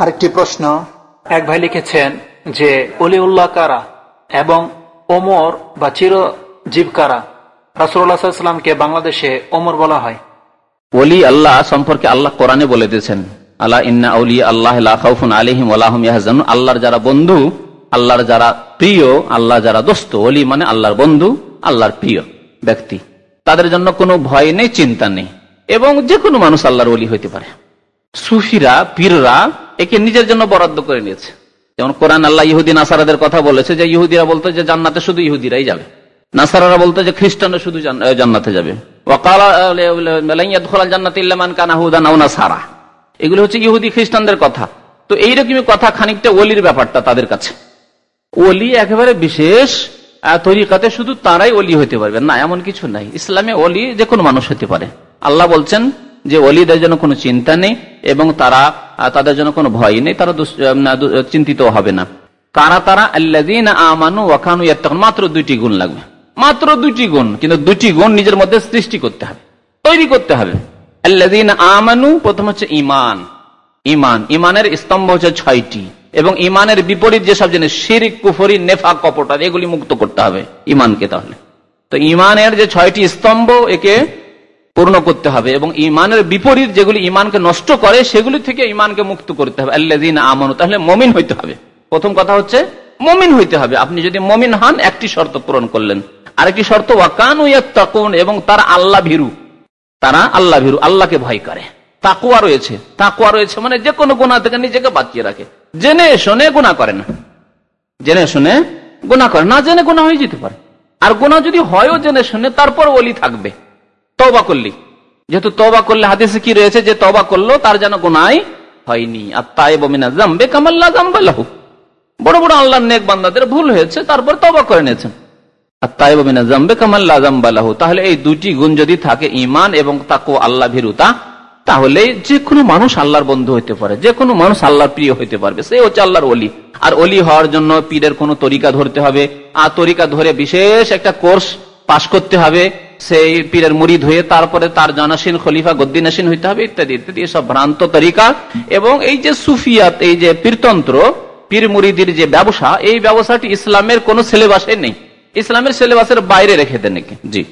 আরেকটি প্রশ্ন। এক ভাই লিখেছেন যে অলিউল্লাহ কারা এবং ওমর বা চিরজীব কারা? রাসুল্লাহামকে বাংলাদেশে ওমর বলা হয়। ওলি আল্লাহ সম্পর্কে আল্লাহ কোরআনে বলে দিয়েছেন আল্লাহ ইন্না আউলি আল্লাহ খাউফুন আলিহিম আল্লাহম ইয়াহজান আল্লাহর যারা বন্ধু আল্লাহর যারা প্রিয় আল্লাহ যারা দোস্ত ওলি মানে আল্লাহর বন্ধু আল্লাহর প্রিয় ব্যক্তি। তাদের জন্য কোনো ভয় নেই চিন্তা নেই। এবং যে কোনো মানুষ আল্লাহর ওলি হইতে পারে। সুফিরা পীররা একে নিজের জন্য বরাদ্দ করে নিয়েছে। যেমন কোরআন আল্লাহ ইহুদিন আসারাদের কথা বলেছে যে, ইহুদিরা বলতো যে, জান্নাতে শুধু ইহুদিরাই যাবে। নাসারারা বলতো যে, খ্রিস্টানরা শুধু জান্নাতে যাবে। সারা এগুলো হচ্ছে ইহুদি, খ্রিস্টানদের কথা। তো এইরকমই কথা খানিকটা ওলির ব্যাপারটা তাদের কাছে। ওলি একেবারে বিশেষ তরিকাতে শুধু তারাই অলি হতে পারবে না, এমন কিছু নাই। ইসলামে অলি যে কোনো মানুষ হতে পারে। আল্লাহ বলছেন যে অলিদের জন্য কোনো চিন্তা নেই এবং তারা তাদের জন্য কোনো ভয় নেই, তারা চিন্তিত হবে না। কারা তারা? আল্লাদিন আমানু ওয়াকানু মাত্র দুইটি গুণ লাগবে। মাত্র দুইটি গুণ, কিন্তু দুটি গুণ নিজের মধ্যে সৃষ্টি করতে হবে, তৈরি করতে হবে। আল্লাদিন আমানু, প্রথম হচ্ছে ইমান ইমান ইমানের স্তম্ভ হচ্ছে ছয়টি। এবং ইমানের বিপরীত যেসব জিনিস, শিরিক, কুফরি নেফা কপটা এগুলি মুক্ত করতে হবে। ইমানকে তাহলে। তো ইমানের যে ছয়টি স্তম্ভ, একে পূর্ণ করতে হবে এবং ইমানের বিপরীত যেগুলি ইমানকে নষ্ট করে, সেগুলি থেকে ইমানকে মুক্ত করতে হবে। আল্লাদিন আমানু, তাহলে মমিন হইতে হবে। প্রথম কথা হচ্ছে, মমিন হইতে হবে। আপনি যদি মমিন হন, একটি শর্ত পূরণ করলেন। আরেকটি শর্ত, ওয়াকান এবং তারা আল্লাহ ভীরু। তারা আল্লাহ ভীরু, আল্লাহকে ভয় করে। তাকুয়া রয়েছে। তাকুয়া রয়েছে মানে যে কোনো গুণা থেকে নিজেকে বাঁচিয়ে রাখে। জেনে শোনে গুণা করে না। জেনে শুনে গুণা করে না, জেনে গুণা হয়ে যেতে পারে। আর গুণা যদি হয়ও জেনে শুনে, তারপর ওলি থাকবে। তবা করলি। যেহেতু তবা করলে হাদিসে কি রয়েছে? যে তবা করল, তার যেন গুনাই হয়নি। আর তাই বমিনা জামবে কামাল্লা জাম্বাল্লাহু বড় বড় আল্লাহ নেক বান্দাদের ভুল হয়েছে, তারপর তবা করে নিয়েছেন। আর তাই বমিনা জামবে কামাল্লা জাম্বাল্লাহু তাহলে এই দুটি গুণ যদি থাকে ইমান এবং তাকো আল্লাহ ভীরুতা, তাহলে যে কোনো মানুষ আল্লাহর বন্ধু হইতে পারে। যে কোনো মানুষ আল্লাহর প্রিয় হইতে পারবে। সে হচ্ছে আল্লাহর অলি আর অলি হওয়ার জন্য পীরের কোনো তরিকা ধরতে হবে। আর তরিকা ধরে বিশেষ একটা কোর্স পাশ করতে হবে। সেই পীরের মুরিদ হয়ে তারপরে তার জানাসীন খলিফা, গদ্দিনাসীন হইতে হবে, ইত্যাদি ইত্যাদি সব ভ্রান্ত তরিকা। এবং এই যে সুফিয়াত, এই যে পীরতন্ত্র, পীর মুড়িদির যে ব্যবসা, এই ব্যবসাটি ইসলামের কোন সিলেবাসে নেই। ইসলামের সিলেবাসের বাইরে রেখে দেন জি।